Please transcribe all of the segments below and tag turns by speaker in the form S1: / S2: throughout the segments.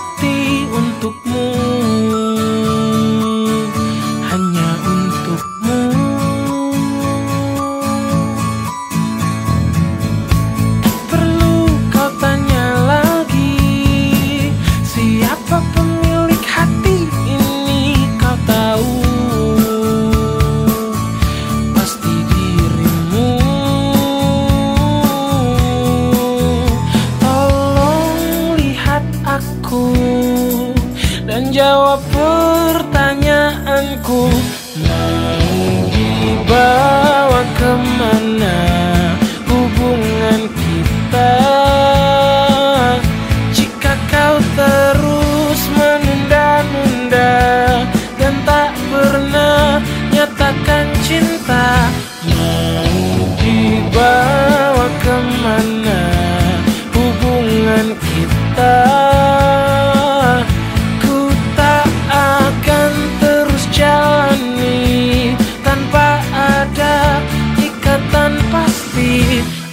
S1: hati untukmu. menjawab pun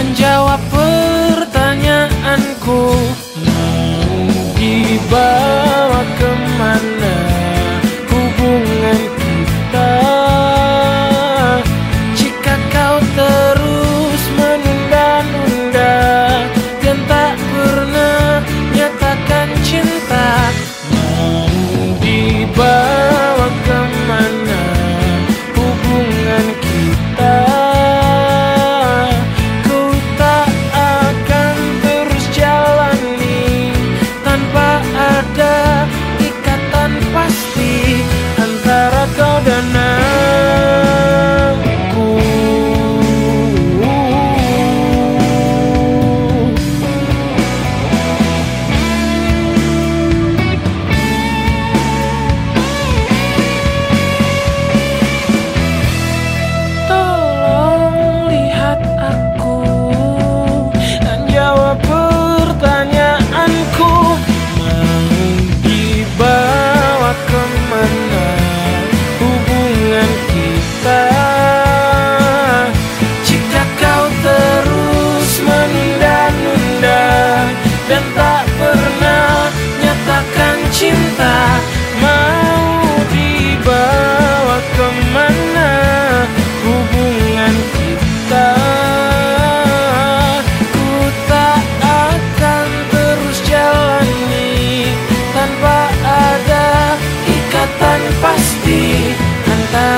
S1: menjawab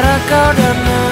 S1: Cara kau dan aku